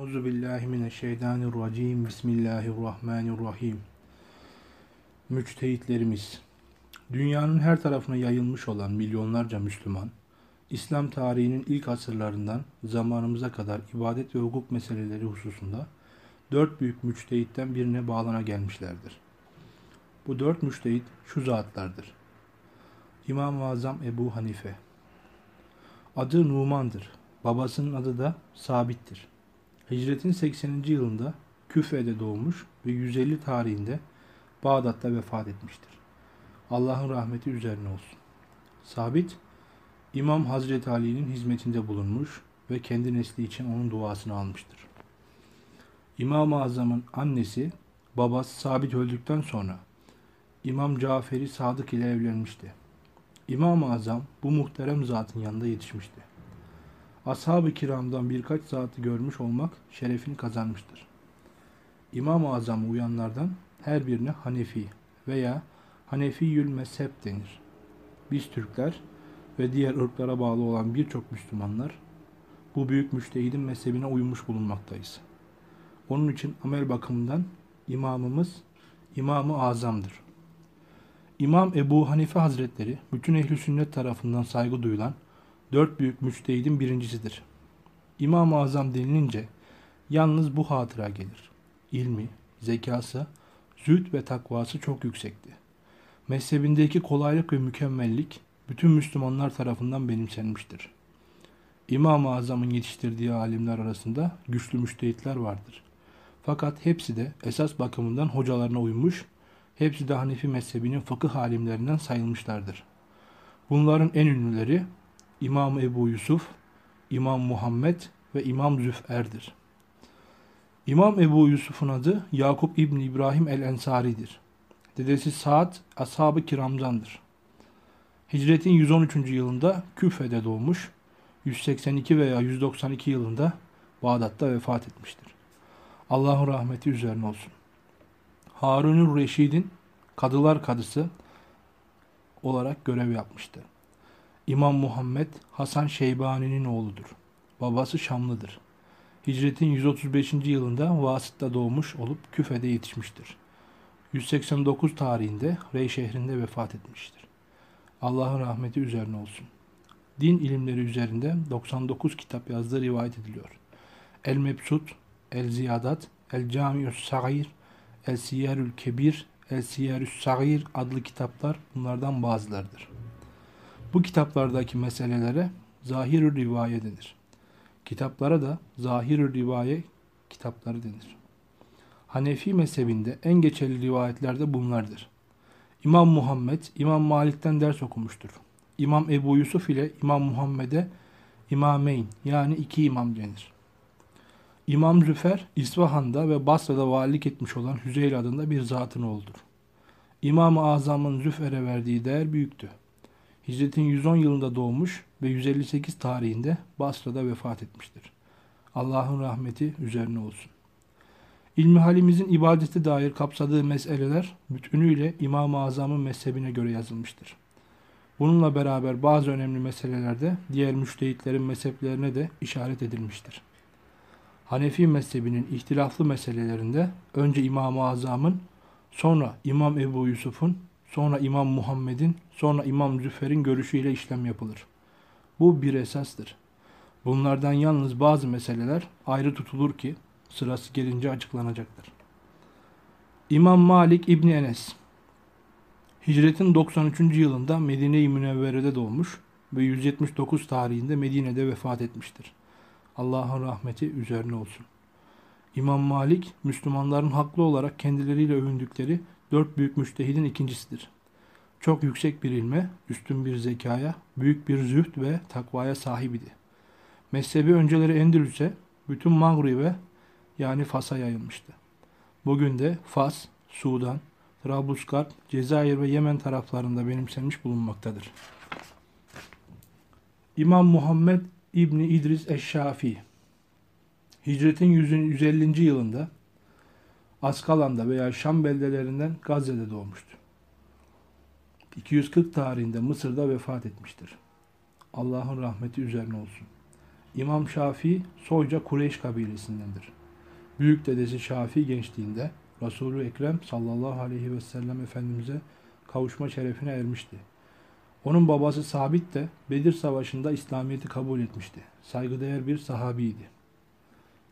Euzu billahi mineşşeytanirracim. Bismillahirrahmanirrahim. Müçtehitlerimiz Dünyanın her tarafına yayılmış olan milyonlarca Müslüman, İslam tarihinin ilk asırlarından zamanımıza kadar ibadet ve hukuk meseleleri hususunda dört büyük müçtehitten birine bağlana gelmişlerdir. Bu dört müçtehit şu zatlardır. İmam-ı Azam Ebu Hanife Adı Numan'dır. Babasının adı da Sabit'tir. Hicretin 80. yılında Küfe'de doğmuş ve 150 tarihinde Bağdat'ta vefat etmiştir. Allah'ın rahmeti üzerine olsun. Sabit, İmam Hazreti Ali'nin hizmetinde bulunmuş ve kendi nesli için onun duasını almıştır. İmam-ı Azam'ın annesi, babası Sabit öldükten sonra İmam Caferi Sadık ile evlenmişti. İmam-ı Azam bu muhterem zatın yanında yetişmişti. Ashab-ı kiramdan birkaç zatı görmüş olmak şerefini kazanmıştır. İmam-ı Azam'a uyanlardan her birine Hanefi veya Hanefiyül mezhep denir. Biz Türkler ve diğer ırklara bağlı olan birçok Müslümanlar bu büyük müştehidin mezhebine uymuş bulunmaktayız. Onun için amel bakımından imamımız İmam-ı Azam'dır. İmam Ebu Hanife Hazretleri bütün ehli sünnet tarafından saygı duyulan dört büyük müçtehidin birincisidir. İmam-ı Azam denilince yalnız bu hatıra gelir. İlmi, zekası, zühd ve takvası çok yüksekti. Mezhebindeki kolaylık ve mükemmellik bütün Müslümanlar tarafından benimsenmiştir. İmam-ı Azam'ın yetiştirdiği alimler arasında güçlü müştehitler vardır. Fakat hepsi de esas bakımından hocalarına uymuş, hepsi de Hanefi mezhebinin fıkıh alimlerinden sayılmışlardır. Bunların en ünlüleri İmam Ebu Yusuf, İmam Muhammed ve İmam Züf'er'dir. İmam Ebu Yusuf'un adı Yakup İbni İbrahim el-Ensari'dir. Dedesi Saad ashab-ı kiramdandır. Hicretin 113. yılında Küfe'de doğmuş, 182 veya 192 yılında Bağdat'ta vefat etmiştir. Allah'ın rahmeti üzerine olsun. Harun'un Reşid'in kadılar kadısı olarak görev yapmıştı. İmam Muhammed Hasan Şeybani'nin oğludur. Babası Şamlıdır. Hicretin 135. yılında Vasıt'ta doğmuş olup Küfe'de yetişmiştir. 189 tarihinde Rey şehrinde vefat etmiştir. Allah'ın rahmeti üzerine olsun. Din ilimleri üzerinde 99 kitap yazdığı rivayet ediliyor. El Mebsut, El Ziyadat, El Camius Sagir, El Siyerül Kebir, El Siyerüs Sagir adlı kitaplar bunlardan bazılarıdır. Bu kitaplardaki meselelere zahir rivaye denir. Kitaplara da zahir rivaye kitapları denir. Hanefi mezhebinde en geçerli rivayetler de bunlardır. İmam Muhammed, İmam Malik'ten ders okumuştur. İmam Ebu Yusuf ile İmam Muhammed'e İmameyn yani iki imam denir. İmam Züfer, İsfahan'da ve Basra'da valilik etmiş olan Hüzeyl adında bir zatın oğludur. İmam-ı Azam'ın Züfer'e verdiği değer büyüktü. Hicretin 110 yılında doğmuş ve 158 tarihinde Basra'da vefat etmiştir. Allah'ın rahmeti üzerine olsun. İlmi halimizin ibadete dair kapsadığı meseleler bütünüyle İmam-ı Azam'ın mezhebine göre yazılmıştır. Bununla beraber bazı önemli meselelerde diğer müştehitlerin mezheplerine de işaret edilmiştir. Hanefi mezhebinin ihtilaflı meselelerinde önce İmam-ı Azam'ın, sonra İmam Ebu Yusuf'un, sonra İmam Muhammed'in, sonra İmam Züfer'in görüşüyle işlem yapılır. Bu bir esastır. Bunlardan yalnız bazı meseleler ayrı tutulur ki sırası gelince açıklanacaktır. İmam Malik İbni Enes Hicretin 93. yılında Medine-i Münevvere'de doğmuş ve 179 tarihinde Medine'de vefat etmiştir. Allah'ın rahmeti üzerine olsun. İmam Malik, Müslümanların haklı olarak kendileriyle övündükleri dört büyük müştehidin ikincisidir. Çok yüksek bir ilme, üstün bir zekaya, büyük bir zühd ve takvaya sahibidi. Mezhebi önceleri Endülüs'e, bütün Maghrib'e yani Fas'a yayılmıştı. Bugün de Fas, Sudan, Trablusgarp, Cezayir ve Yemen taraflarında benimsenmiş bulunmaktadır. İmam Muhammed İbni İdris Eşşafi Hicretin 150. yılında Askalan'da veya Şam beldelerinden Gazze'de doğmuştu. 240 tarihinde Mısır'da vefat etmiştir. Allah'ın rahmeti üzerine olsun. İmam Şafii soyca Kureyş kabilesindendir. Büyük dedesi Şafii gençliğinde Resulü Ekrem sallallahu aleyhi ve sellem Efendimiz'e kavuşma şerefine ermişti. Onun babası Sabit de Bedir Savaşı'nda İslamiyet'i kabul etmişti. Saygıdeğer bir sahabiydi.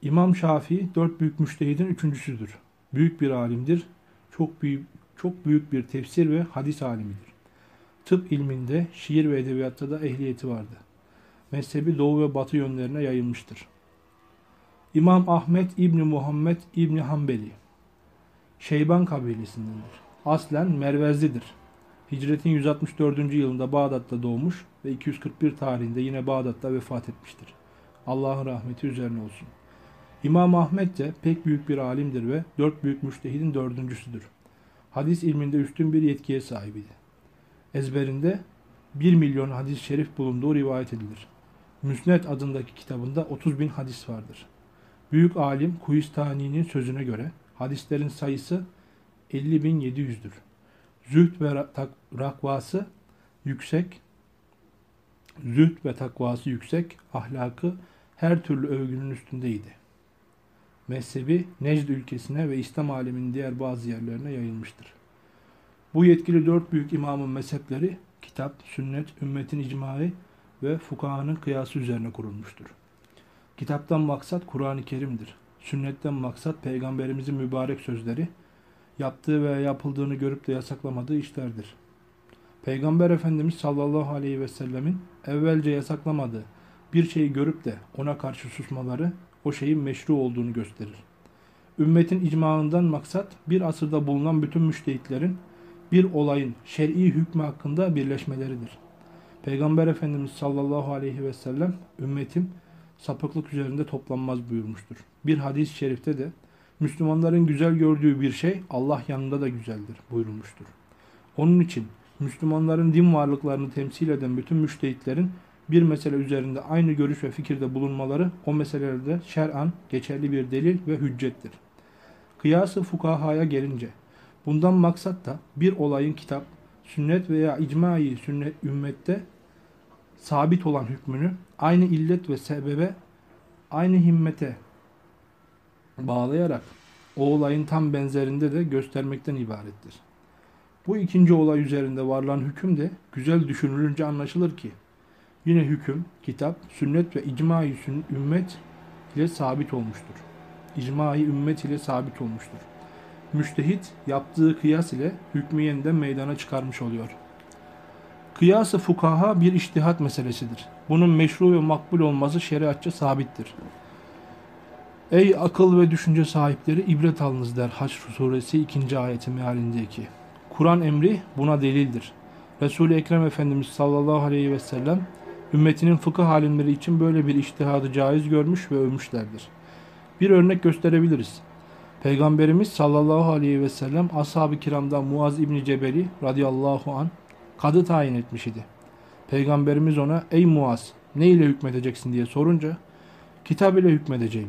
İmam Şafii dört büyük müştehidin üçüncüsüdür. Büyük bir alimdir. Çok büyük, çok büyük bir tefsir ve hadis alimidir. Tıp ilminde, şiir ve edebiyatta da ehliyeti vardı. Mezhebi doğu ve batı yönlerine yayılmıştır. İmam Ahmet İbni Muhammed İbni Hanbeli Şeyban kabilesindendir. Aslen Mervezlidir. Hicretin 164. yılında Bağdat'ta doğmuş ve 241 tarihinde yine Bağdat'ta vefat etmiştir. Allah'ın rahmeti üzerine olsun. İmam Ahmet de pek büyük bir alimdir ve dört büyük müştehidin dördüncüsüdür. Hadis ilminde üstün bir yetkiye sahibiydi. Ezberinde 1 milyon hadis-i şerif bulunduğu rivayet edilir. Müsned adındaki kitabında 30 bin hadis vardır. Büyük alim Kuyistani'nin sözüne göre hadislerin sayısı 50.700'dür. Zühd ve takvası yüksek, zühd ve takvası yüksek, ahlakı her türlü övgünün üstündeydi. Mezhebi Necd ülkesine ve İslam aleminin diğer bazı yerlerine yayılmıştır. Bu yetkili dört büyük imamın mezhepleri kitap, sünnet, ümmetin icmayı ve fukahanın kıyası üzerine kurulmuştur. Kitaptan maksat Kur'an-ı Kerim'dir. Sünnetten maksat peygamberimizin mübarek sözleri, yaptığı veya yapıldığını görüp de yasaklamadığı işlerdir. Peygamber Efendimiz sallallahu aleyhi ve sellemin evvelce yasaklamadığı bir şeyi görüp de ona karşı susmaları o şeyin meşru olduğunu gösterir. Ümmetin icmağından maksat bir asırda bulunan bütün müştehitlerin bir olayın şer'i hükmü hakkında birleşmeleridir. Peygamber Efendimiz sallallahu aleyhi ve sellem ümmetim sapıklık üzerinde toplanmaz buyurmuştur. Bir hadis-i şerifte de Müslümanların güzel gördüğü bir şey Allah yanında da güzeldir buyurulmuştur. Onun için Müslümanların din varlıklarını temsil eden bütün müştehitlerin bir mesele üzerinde aynı görüş ve fikirde bulunmaları o meselelerde şer'an geçerli bir delil ve hüccettir. Kıyası fukahaya gelince bundan maksat da bir olayın kitap, sünnet veya icmai sünnet ümmette sabit olan hükmünü aynı illet ve sebebe aynı himmete bağlayarak o olayın tam benzerinde de göstermekten ibarettir. Bu ikinci olay üzerinde varılan hüküm de güzel düşünülünce anlaşılır ki yine hüküm, kitap, sünnet ve icma-i ümmet ile sabit olmuştur. İcma-i ümmet ile sabit olmuştur. Müştehit yaptığı kıyas ile hükmü yeniden meydana çıkarmış oluyor. Kıyası fukaha bir iştihat meselesidir. Bunun meşru ve makbul olması şeriatça sabittir. Ey akıl ve düşünce sahipleri ibret alınız der Haç suresi 2. ayeti mealindeki. Kur'an emri buna delildir. Resul-i Ekrem Efendimiz sallallahu aleyhi ve sellem ümmetinin fıkıh alimleri için böyle bir iştihadı caiz görmüş ve övmüşlerdir. Bir örnek gösterebiliriz. Peygamberimiz sallallahu aleyhi ve sellem ashab-ı kiramdan Muaz İbni Cebeli radıyallahu an kadı tayin etmiş idi. Peygamberimiz ona ey Muaz ne ile hükmedeceksin diye sorunca kitap ile hükmedeceğim.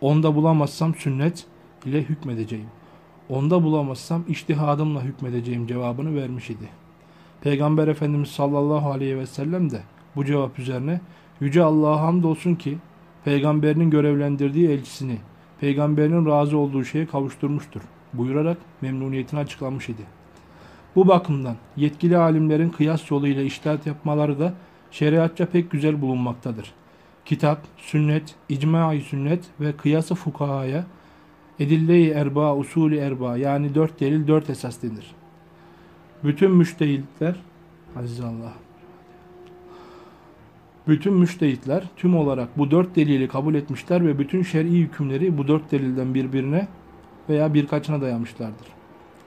Onda bulamazsam sünnet ile hükmedeceğim. Onda bulamazsam iştihadımla hükmedeceğim cevabını vermiş idi. Peygamber Efendimiz sallallahu aleyhi ve sellem de bu cevap üzerine Yüce Allah'a hamdolsun ki peygamberinin görevlendirdiği elçisini peygamberinin razı olduğu şeye kavuşturmuştur buyurarak memnuniyetini açıklamış idi. Bu bakımdan yetkili alimlerin kıyas yoluyla iştahat yapmaları da şeriatça pek güzel bulunmaktadır. Kitap, sünnet, icma-i sünnet ve kıyası fukahaya edille-i erba, usulü erba yani dört delil dört esas denir. Bütün müştehitler Aziz Allah bütün müştehitler tüm olarak bu dört delili kabul etmişler ve bütün şer'i hükümleri bu dört delilden birbirine veya birkaçına dayamışlardır.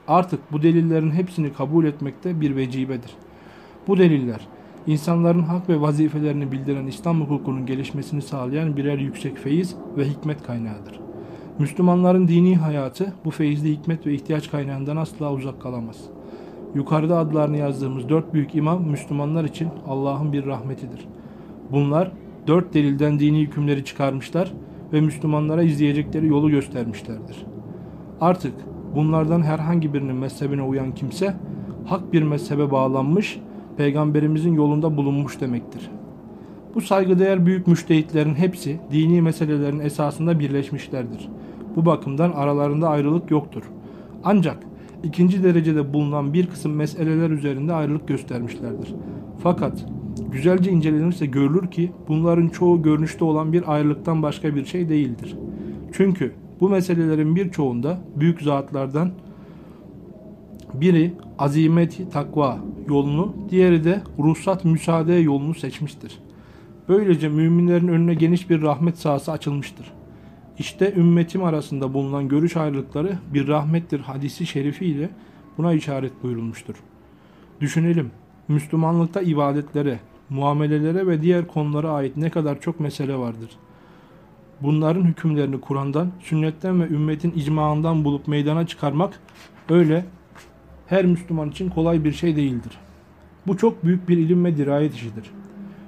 Artık bu delillerin hepsini kabul etmekte bir vecibedir. Bu deliller insanların hak ve vazifelerini bildiren İslam hukukunun gelişmesini sağlayan birer yüksek feyiz ve hikmet kaynağıdır. Müslümanların dini hayatı bu feyizli hikmet ve ihtiyaç kaynağından asla uzak kalamaz. Yukarıda adlarını yazdığımız dört büyük imam Müslümanlar için Allah'ın bir rahmetidir. Bunlar dört delilden dini hükümleri çıkarmışlar ve Müslümanlara izleyecekleri yolu göstermişlerdir. Artık bunlardan herhangi birinin mezhebine uyan kimse hak bir mezhebe bağlanmış, peygamberimizin yolunda bulunmuş demektir. Bu saygıdeğer büyük müştehitlerin hepsi dini meselelerin esasında birleşmişlerdir. Bu bakımdan aralarında ayrılık yoktur. Ancak ikinci derecede bulunan bir kısım meseleler üzerinde ayrılık göstermişlerdir. Fakat güzelce incelenirse görülür ki bunların çoğu görünüşte olan bir ayrılıktan başka bir şey değildir. Çünkü bu meselelerin birçoğunda büyük zatlardan biri azimeti takva yolunu, diğeri de ruhsat müsaade yolunu seçmiştir. Böylece müminlerin önüne geniş bir rahmet sahası açılmıştır. İşte ümmetim arasında bulunan görüş ayrılıkları bir rahmettir hadisi şerifiyle buna işaret buyurulmuştur. Düşünelim, Müslümanlıkta ibadetlere, muamelelere ve diğer konulara ait ne kadar çok mesele vardır. Bunların hükümlerini Kur'an'dan, sünnetten ve ümmetin icmaından bulup meydana çıkarmak öyle her Müslüman için kolay bir şey değildir. Bu çok büyük bir ilim ve dirayet işidir.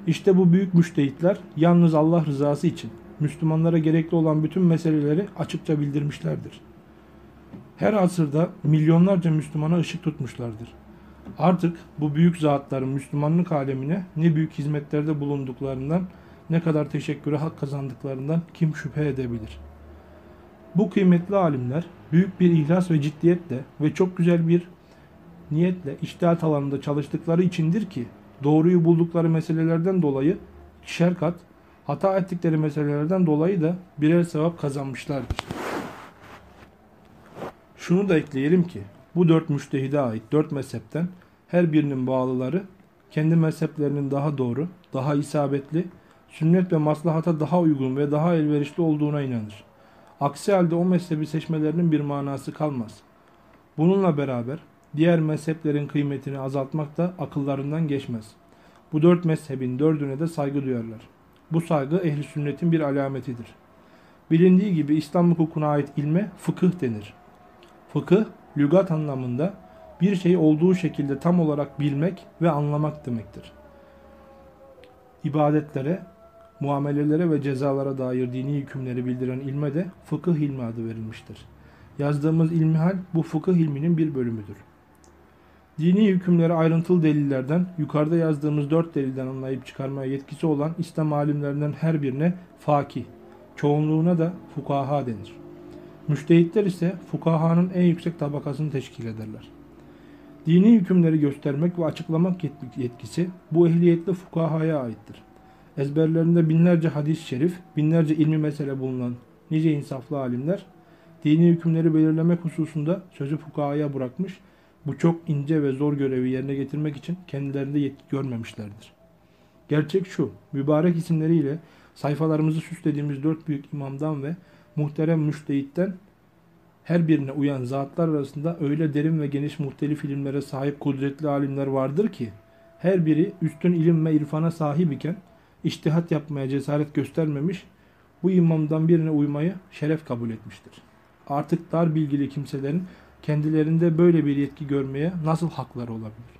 İşte bu büyük müştehitler yalnız Allah rızası için Müslümanlara gerekli olan bütün meseleleri açıkça bildirmişlerdir. Her asırda milyonlarca Müslümana ışık tutmuşlardır. Artık bu büyük zatların Müslümanlık alemine ne büyük hizmetlerde bulunduklarından ne kadar teşekküre hak kazandıklarından kim şüphe edebilir? Bu kıymetli alimler büyük bir ihlas ve ciddiyetle ve çok güzel bir niyetle iştihat alanında çalıştıkları içindir ki doğruyu buldukları meselelerden dolayı ikişer kat, hata ettikleri meselelerden dolayı da birer sevap kazanmışlardır. Şunu da ekleyelim ki bu dört müştehide ait dört mezhepten her birinin bağlıları kendi mezheplerinin daha doğru, daha isabetli, sünnet ve maslahata daha uygun ve daha elverişli olduğuna inanır. Aksi halde o mezhebi seçmelerinin bir manası kalmaz. Bununla beraber diğer mezheplerin kıymetini azaltmak da akıllarından geçmez. Bu dört mezhebin dördüne de saygı duyarlar. Bu saygı ehli sünnetin bir alametidir. Bilindiği gibi İslam hukukuna ait ilme fıkıh denir. Fıkıh, lügat anlamında bir şeyi olduğu şekilde tam olarak bilmek ve anlamak demektir. İbadetlere, muamelelere ve cezalara dair dini hükümleri bildiren ilme de fıkıh ilmi adı verilmiştir. Yazdığımız ilmihal bu fıkıh ilminin bir bölümüdür. Dini hükümleri ayrıntılı delillerden, yukarıda yazdığımız dört delilden anlayıp çıkarmaya yetkisi olan İslam alimlerinden her birine fakih, çoğunluğuna da fukaha denir. Müştehitler ise fukahanın en yüksek tabakasını teşkil ederler. Dini hükümleri göstermek ve açıklamak yetkisi bu ehliyetli fukahaya aittir. Ezberlerinde binlerce hadis-i şerif, binlerce ilmi mesele bulunan nice insaflı alimler, dini hükümleri belirlemek hususunda sözü fukahaya bırakmış bu çok ince ve zor görevi yerine getirmek için kendilerinde yetki görmemişlerdir. Gerçek şu, mübarek isimleriyle sayfalarımızı süslediğimiz dört büyük imamdan ve muhterem müştehitten her birine uyan zatlar arasında öyle derin ve geniş muhtelif ilimlere sahip kudretli alimler vardır ki her biri üstün ilim ve irfana sahip iken iştihat yapmaya cesaret göstermemiş, bu imamdan birine uymayı şeref kabul etmiştir. Artık dar bilgili kimselerin kendilerinde böyle bir yetki görmeye nasıl hakları olabilir?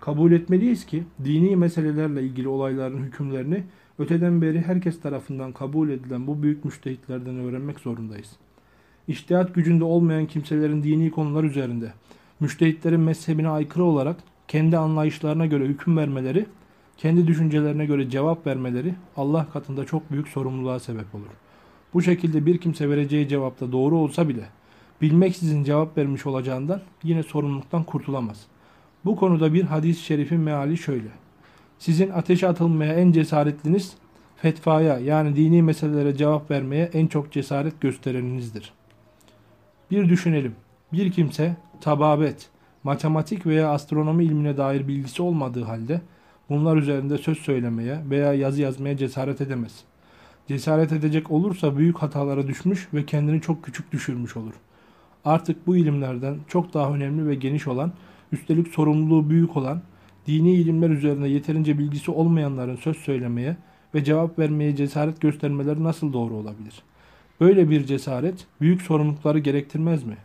Kabul etmeliyiz ki dini meselelerle ilgili olayların hükümlerini öteden beri herkes tarafından kabul edilen bu büyük müştehitlerden öğrenmek zorundayız. İştihat gücünde olmayan kimselerin dini konular üzerinde müştehitlerin mezhebine aykırı olarak kendi anlayışlarına göre hüküm vermeleri, kendi düşüncelerine göre cevap vermeleri Allah katında çok büyük sorumluluğa sebep olur. Bu şekilde bir kimse vereceği cevapta doğru olsa bile bilmeksizin cevap vermiş olacağından yine sorumluluktan kurtulamaz. Bu konuda bir hadis-i şerifin meali şöyle. Sizin ateşe atılmaya en cesaretliniz, fetvaya yani dini meselelere cevap vermeye en çok cesaret göstereninizdir. Bir düşünelim. Bir kimse tababet, matematik veya astronomi ilmine dair bilgisi olmadığı halde bunlar üzerinde söz söylemeye veya yazı yazmaya cesaret edemez. Cesaret edecek olursa büyük hatalara düşmüş ve kendini çok küçük düşürmüş olur. Artık bu ilimlerden çok daha önemli ve geniş olan, üstelik sorumluluğu büyük olan, dini ilimler üzerinde yeterince bilgisi olmayanların söz söylemeye ve cevap vermeye cesaret göstermeleri nasıl doğru olabilir? Böyle bir cesaret büyük sorumlulukları gerektirmez mi?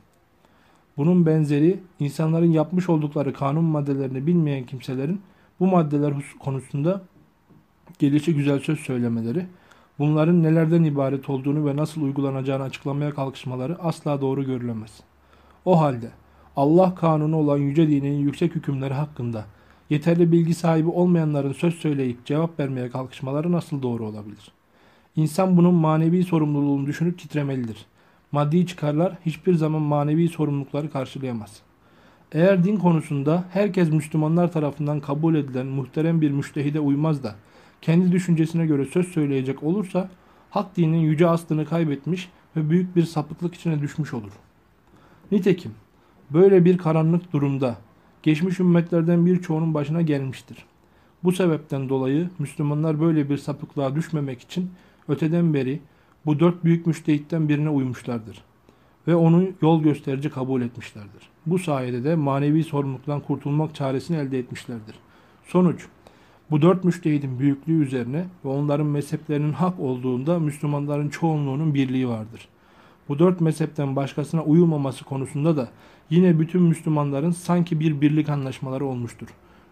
Bunun benzeri insanların yapmış oldukları kanun maddelerini bilmeyen kimselerin bu maddeler konusunda gelişi güzel söz söylemeleri, bunların nelerden ibaret olduğunu ve nasıl uygulanacağını açıklamaya kalkışmaları asla doğru görülemez. O halde Allah kanunu olan yüce dinin yüksek hükümleri hakkında yeterli bilgi sahibi olmayanların söz söyleyip cevap vermeye kalkışmaları nasıl doğru olabilir? İnsan bunun manevi sorumluluğunu düşünüp titremelidir. Maddi çıkarlar hiçbir zaman manevi sorumlulukları karşılayamaz. Eğer din konusunda herkes Müslümanlar tarafından kabul edilen muhterem bir müştehide uymaz da kendi düşüncesine göre söz söyleyecek olursa hak dinin yüce aslını kaybetmiş ve büyük bir sapıklık içine düşmüş olur. Nitekim böyle bir karanlık durumda geçmiş ümmetlerden birçoğunun başına gelmiştir. Bu sebepten dolayı Müslümanlar böyle bir sapıklığa düşmemek için öteden beri bu dört büyük müştehitten birine uymuşlardır ve onu yol gösterici kabul etmişlerdir. Bu sayede de manevi sorumluluktan kurtulmak çaresini elde etmişlerdir. Sonuç, bu dört müştehidin büyüklüğü üzerine ve onların mezheplerinin hak olduğunda Müslümanların çoğunluğunun birliği vardır. Bu dört mezhepten başkasına uyulmaması konusunda da yine bütün Müslümanların sanki bir birlik anlaşmaları olmuştur.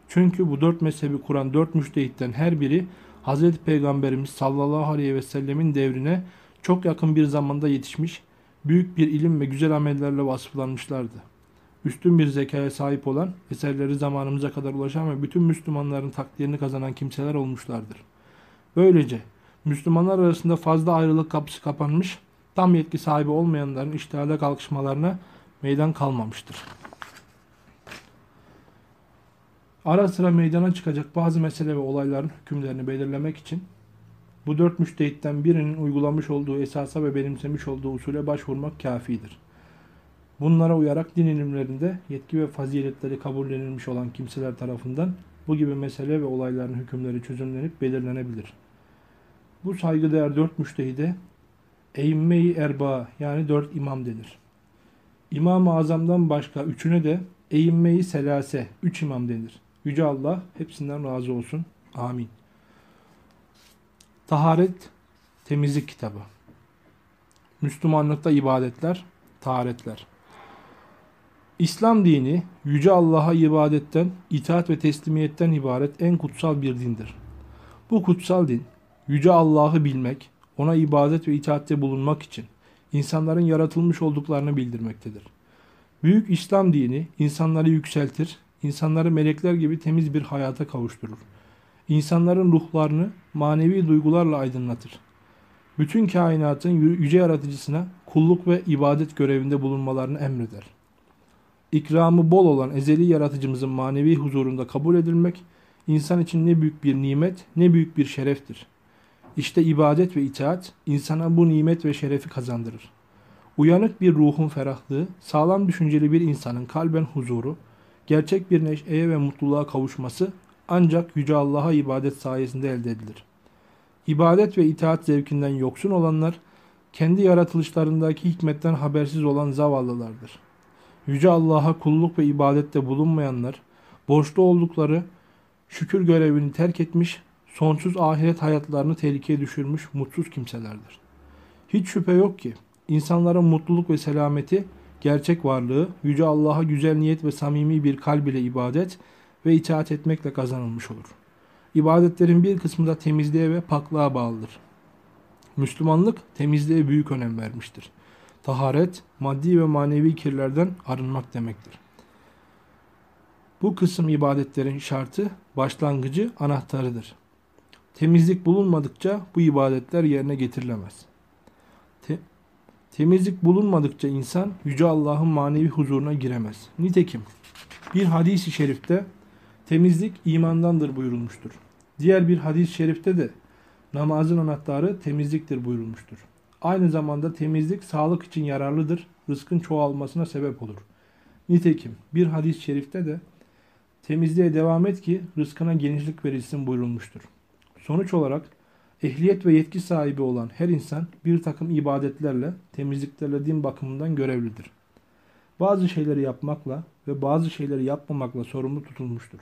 Çünkü bu dört mezhebi kuran dört müştehitten her biri Hz. Peygamberimiz sallallahu aleyhi ve sellemin devrine çok yakın bir zamanda yetişmiş, büyük bir ilim ve güzel amellerle vasıflanmışlardı. Üstün bir zekaya sahip olan, eserleri zamanımıza kadar ulaşan ve bütün Müslümanların takdirini kazanan kimseler olmuşlardır. Böylece Müslümanlar arasında fazla ayrılık kapısı kapanmış, tam yetki sahibi olmayanların iştihada kalkışmalarına meydan kalmamıştır. Ara sıra meydana çıkacak bazı mesele ve olayların hükümlerini belirlemek için bu dört müştehitten birinin uygulamış olduğu esasa ve benimsemiş olduğu usule başvurmak kafidir. Bunlara uyarak din ilimlerinde yetki ve faziletleri kabullenilmiş olan kimseler tarafından bu gibi mesele ve olayların hükümleri çözümlenip belirlenebilir. Bu saygıdeğer dört müştehide Eymme-i Erba yani dört imam denir. İmam-ı Azam'dan başka üçüne de Eymme-i Selase, üç imam denir. Yüce Allah hepsinden razı olsun. Amin. Taharet, temizlik kitabı. Müslümanlıkta ibadetler, taharetler. İslam dini Yüce Allah'a ibadetten, itaat ve teslimiyetten ibaret en kutsal bir dindir. Bu kutsal din, Yüce Allah'ı bilmek, ona ibadet ve itaatte bulunmak için insanların yaratılmış olduklarını bildirmektedir. Büyük İslam dini insanları yükseltir, insanları melekler gibi temiz bir hayata kavuşturur. İnsanların ruhlarını manevi duygularla aydınlatır. Bütün kainatın yüce yaratıcısına kulluk ve ibadet görevinde bulunmalarını emreder. İkramı bol olan ezeli yaratıcımızın manevi huzurunda kabul edilmek, insan için ne büyük bir nimet, ne büyük bir şereftir. İşte ibadet ve itaat insana bu nimet ve şerefi kazandırır. Uyanık bir ruhun ferahlığı, sağlam düşünceli bir insanın kalben huzuru, gerçek bir neşeye ve mutluluğa kavuşması ancak Yüce Allah'a ibadet sayesinde elde edilir. İbadet ve itaat zevkinden yoksun olanlar, kendi yaratılışlarındaki hikmetten habersiz olan zavallılardır. Yüce Allah'a kulluk ve ibadette bulunmayanlar, borçlu oldukları şükür görevini terk etmiş, sonsuz ahiret hayatlarını tehlikeye düşürmüş mutsuz kimselerdir. Hiç şüphe yok ki, insanların mutluluk ve selameti, gerçek varlığı, Yüce Allah'a güzel niyet ve samimi bir kalb ile ibadet ve itaat etmekle kazanılmış olur. İbadetlerin bir kısmı da temizliğe ve paklığa bağlıdır. Müslümanlık temizliğe büyük önem vermiştir. Taharet, maddi ve manevi kirlerden arınmak demektir. Bu kısım ibadetlerin şartı, başlangıcı, anahtarıdır. Temizlik bulunmadıkça bu ibadetler yerine getirilemez. Te temizlik bulunmadıkça insan Yüce Allah'ın manevi huzuruna giremez. Nitekim bir hadis-i şerifte temizlik imandandır buyurulmuştur. Diğer bir hadis-i şerifte de namazın anahtarı temizliktir buyurulmuştur. Aynı zamanda temizlik sağlık için yararlıdır, rızkın çoğalmasına sebep olur. Nitekim bir hadis-i şerifte de temizliğe devam et ki rızkına genişlik verilsin buyurulmuştur. Sonuç olarak ehliyet ve yetki sahibi olan her insan bir takım ibadetlerle, temizliklerle din bakımından görevlidir. Bazı şeyleri yapmakla ve bazı şeyleri yapmamakla sorumlu tutulmuştur.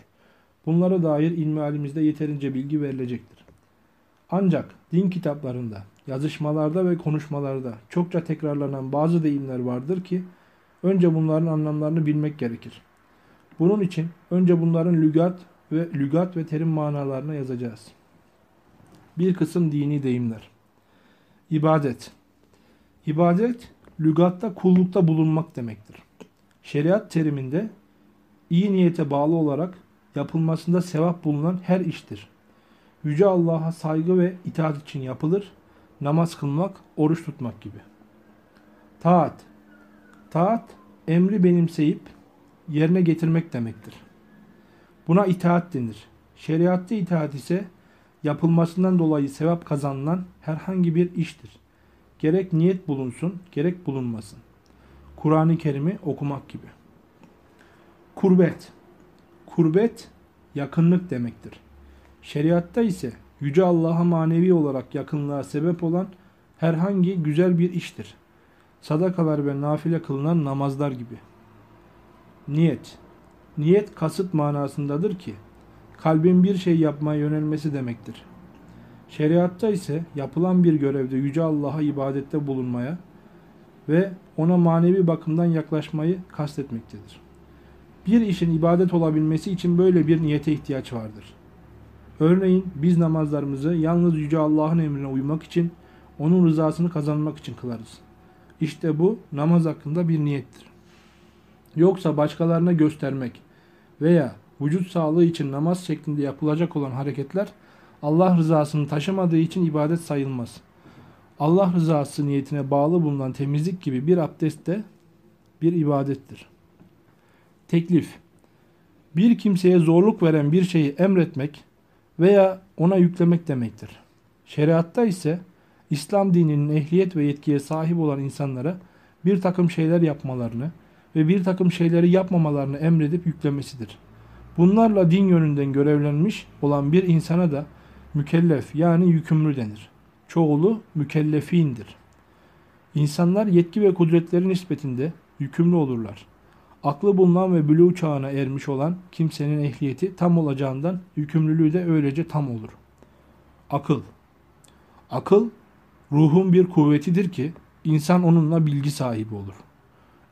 Bunlara dair ilmi yeterince bilgi verilecektir. Ancak din kitaplarında, yazışmalarda ve konuşmalarda çokça tekrarlanan bazı deyimler vardır ki önce bunların anlamlarını bilmek gerekir. Bunun için önce bunların lügat ve lügat ve terim manalarına yazacağız. Bir kısım dini deyimler. İbadet. İbadet, lügatta kullukta bulunmak demektir. Şeriat teriminde iyi niyete bağlı olarak yapılmasında sevap bulunan her iştir. Yüce Allah'a saygı ve itaat için yapılır. Namaz kılmak, oruç tutmak gibi. Taat. Taat, emri benimseyip yerine getirmek demektir. Buna itaat denir. Şeriatta itaat ise yapılmasından dolayı sevap kazanılan herhangi bir iştir. Gerek niyet bulunsun, gerek bulunmasın. Kur'an-ı Kerim'i okumak gibi. Kurbet. Kurbet yakınlık demektir. Şeriatta ise Yüce Allah'a manevi olarak yakınlığa sebep olan herhangi güzel bir iştir. Sadakalar ve nafile kılınan namazlar gibi. Niyet. Niyet kasıt manasındadır ki kalbin bir şey yapmaya yönelmesi demektir. Şeriatta ise yapılan bir görevde Yüce Allah'a ibadette bulunmaya ve ona manevi bakımdan yaklaşmayı kastetmektedir. Bir işin ibadet olabilmesi için böyle bir niyete ihtiyaç vardır. Örneğin biz namazlarımızı yalnız Yüce Allah'ın emrine uymak için, onun rızasını kazanmak için kılarız. İşte bu namaz hakkında bir niyettir. Yoksa başkalarına göstermek veya vücut sağlığı için namaz şeklinde yapılacak olan hareketler Allah rızasını taşımadığı için ibadet sayılmaz. Allah rızası niyetine bağlı bulunan temizlik gibi bir abdest de bir ibadettir. Teklif Bir kimseye zorluk veren bir şeyi emretmek veya ona yüklemek demektir. Şeriatta ise İslam dininin ehliyet ve yetkiye sahip olan insanlara bir takım şeyler yapmalarını ve bir takım şeyleri yapmamalarını emredip yüklemesidir. Bunlarla din yönünden görevlenmiş olan bir insana da mükellef yani yükümlü denir. Çoğulu mükellefindir. İnsanlar yetki ve kudretleri nispetinde yükümlü olurlar. Aklı bulunan ve bülü çağına ermiş olan kimsenin ehliyeti tam olacağından yükümlülüğü de öylece tam olur. Akıl Akıl, ruhun bir kuvvetidir ki insan onunla bilgi sahibi olur.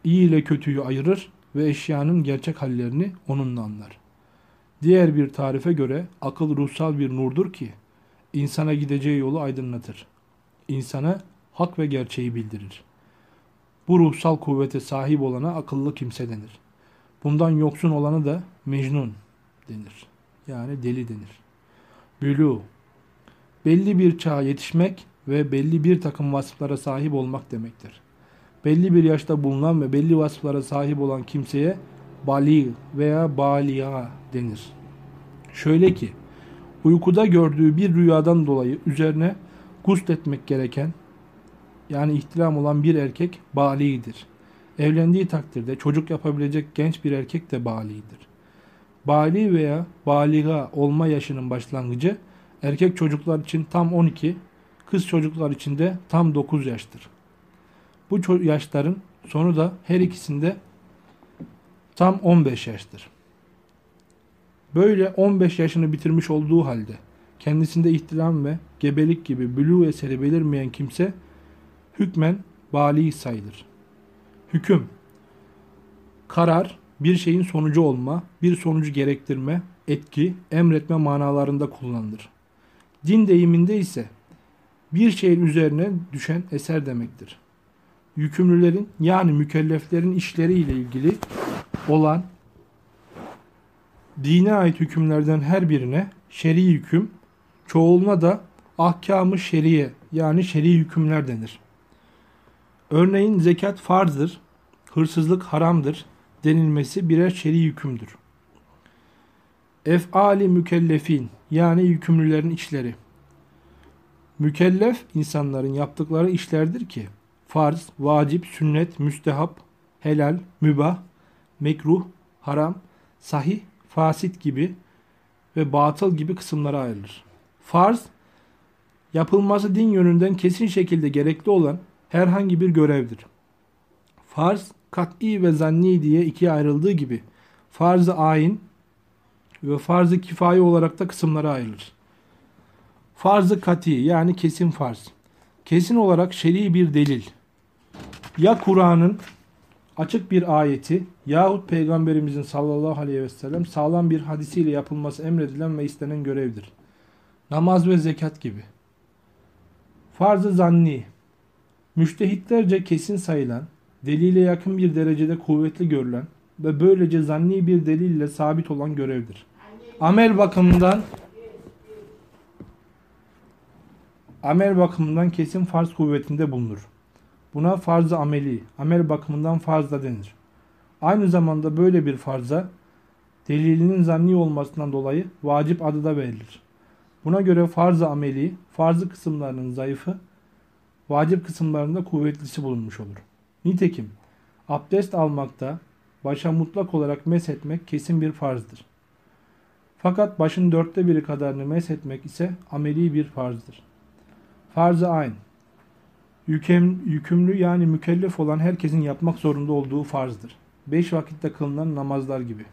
İyi ile kötüyü ayırır ve eşyanın gerçek hallerini onunla anlar. Diğer bir tarife göre akıl ruhsal bir nurdur ki insana gideceği yolu aydınlatır. İnsana hak ve gerçeği bildirir. Bu ruhsal kuvvete sahip olana akıllı kimse denir. Bundan yoksun olanı da mecnun denir. Yani deli denir. Bülü belli bir çağa yetişmek ve belli bir takım vasıflara sahip olmak demektir. Belli bir yaşta bulunan ve belli vasıflara sahip olan kimseye bali veya baliya denir. Şöyle ki, uykuda gördüğü bir rüyadan dolayı üzerine gusletmek gereken yani ihtilam olan bir erkek balidir. Evlendiği takdirde çocuk yapabilecek genç bir erkek de balidir. Bali veya baliga olma yaşının başlangıcı erkek çocuklar için tam 12, kız çocuklar için de tam 9 yaştır. Bu yaşların sonu da her ikisinde tam 15 yaştır. Böyle 15 yaşını bitirmiş olduğu halde kendisinde ihtilam ve gebelik gibi bülü eseri belirmeyen kimse hükmen bali sayılır. Hüküm Karar, bir şeyin sonucu olma, bir sonucu gerektirme, etki, emretme manalarında kullanılır. Din deyiminde ise bir şeyin üzerine düşen eser demektir. Yükümlülerin yani mükelleflerin işleriyle ilgili olan dine ait hükümlerden her birine şer'i hüküm, çoğuluna da ahkamı şeriye yani şer'i hükümler denir. Örneğin zekat farzdır, hırsızlık haramdır denilmesi birer şer'i hükümdür. Ef'ali mükellefin yani yükümlülerin işleri. Mükellef insanların yaptıkları işlerdir ki farz, vacip, sünnet, müstehap, helal, mübah, mekruh, haram, sahih, fasit gibi ve batıl gibi kısımlara ayrılır. Farz, yapılması din yönünden kesin şekilde gerekli olan herhangi bir görevdir. Farz, kat'i ve zanni diye ikiye ayrıldığı gibi farz-ı ayin ve farz-ı kifaye olarak da kısımlara ayrılır. Farz-ı kati yani kesin farz. Kesin olarak şer'i bir delil. Ya Kur'an'ın açık bir ayeti yahut Peygamberimizin sallallahu aleyhi ve sellem sağlam bir hadisiyle yapılması emredilen ve istenen görevdir. Namaz ve zekat gibi. Farz-ı zanni Müştehitlerce kesin sayılan, delile yakın bir derecede kuvvetli görülen ve böylece zanni bir delille sabit olan görevdir. Amel bakımından amel bakımından kesin farz kuvvetinde bulunur. Buna farz-ı ameli, amel bakımından farz denir. Aynı zamanda böyle bir farza delilinin zanni olmasından dolayı vacip adı da verilir. Buna göre farz-ı ameli, farzı kısımlarının zayıfı, vacip kısımlarında kuvvetlisi bulunmuş olur. Nitekim abdest almakta başa mutlak olarak meshetmek kesin bir farzdır. Fakat başın dörtte biri kadarını meshetmek ise ameli bir farzdır. Farz-ı ayn, Yükem, yükümlü yani mükellef olan herkesin yapmak zorunda olduğu farzdır. Beş vakitte kılınan namazlar gibi.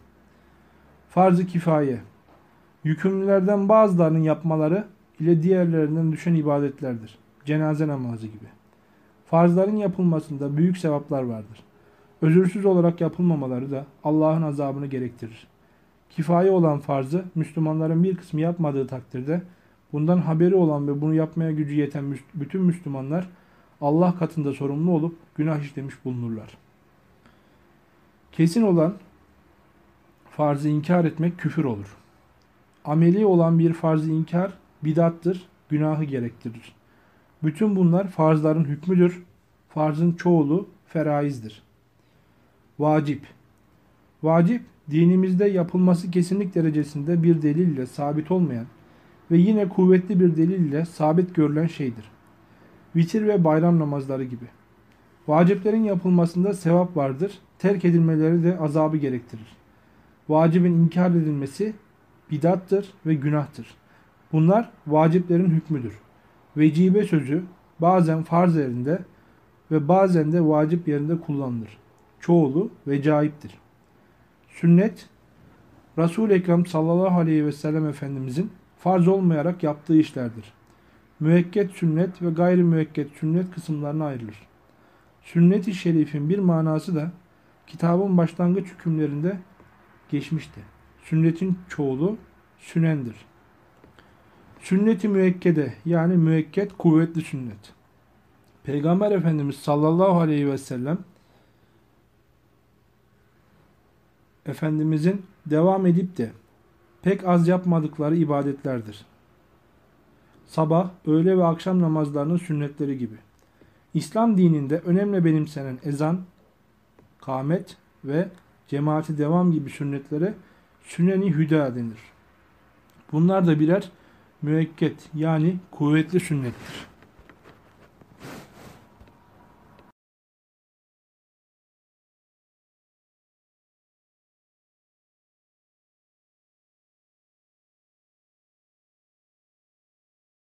Farz-ı kifaye, yükümlülerden bazılarının yapmaları ile diğerlerinden düşen ibadetlerdir. Cenaze namazı gibi. Farzların yapılmasında büyük sevaplar vardır. Özürsüz olarak yapılmamaları da Allah'ın azabını gerektirir. Kifaye olan farzı Müslümanların bir kısmı yapmadığı takdirde bundan haberi olan ve bunu yapmaya gücü yeten bütün Müslümanlar Allah katında sorumlu olup günah işlemiş bulunurlar. Kesin olan farzı inkar etmek küfür olur. Ameli olan bir farzı inkar bidattır, günahı gerektirir. Bütün bunlar farzların hükmüdür. Farzın çoğulu feraizdir. Vacip Vacip, dinimizde yapılması kesinlik derecesinde bir delille sabit olmayan ve yine kuvvetli bir delille sabit görülen şeydir. Vitir ve bayram namazları gibi. Vaciplerin yapılmasında sevap vardır, terk edilmeleri de azabı gerektirir. Vacibin inkar edilmesi bidattır ve günahtır. Bunlar vaciplerin hükmüdür. Vecibe sözü bazen farz yerinde ve bazen de vacip yerinde kullanılır. Çoğulu vecaiptir. Sünnet, Resul-i Ekrem sallallahu aleyhi ve sellem Efendimizin farz olmayarak yaptığı işlerdir. Müekket sünnet ve gayri müekket sünnet kısımlarına ayrılır. Sünnet-i şerifin bir manası da kitabın başlangıç hükümlerinde geçmişti. Sünnetin çoğulu sünendir. Sünnet-i müekkede yani müekket kuvvetli sünnet. Peygamber Efendimiz sallallahu aleyhi ve sellem Efendimizin devam edip de pek az yapmadıkları ibadetlerdir. Sabah, öğle ve akşam namazlarının sünnetleri gibi. İslam dininde önemli benimsenen ezan, kâmet ve cemaati devam gibi sünnetlere süneni hüda denir. Bunlar da birer müekket yani kuvvetli sünnettir.